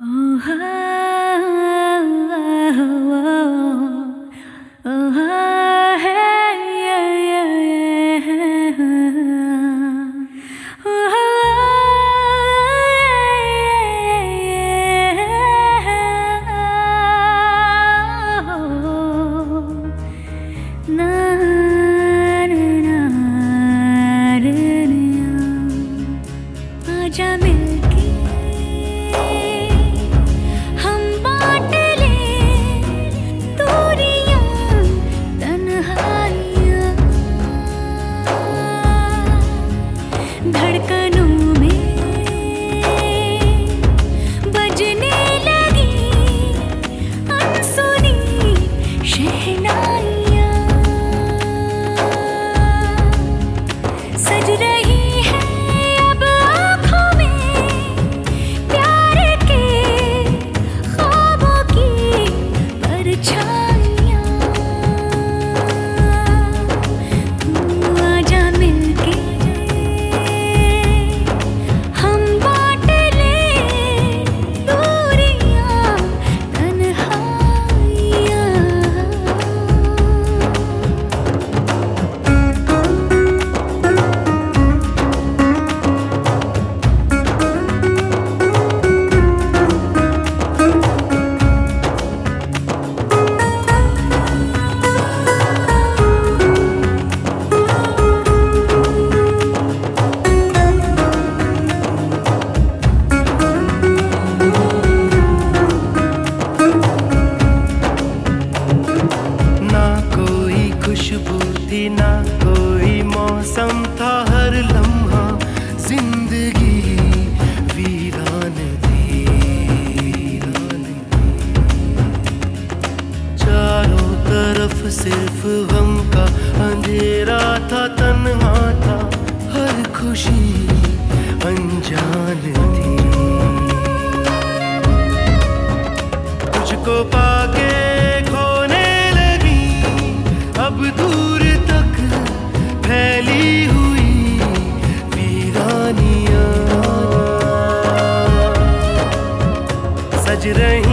哦 सनम था हर लम्हा ज़िंदगी वीरान थी चारों तरफ़ सिर्फ़ गम का अंधेरा था, तन्हा था, हर खुशी अनजान थी। तुझको पाके खोने लगी, अब दूर रही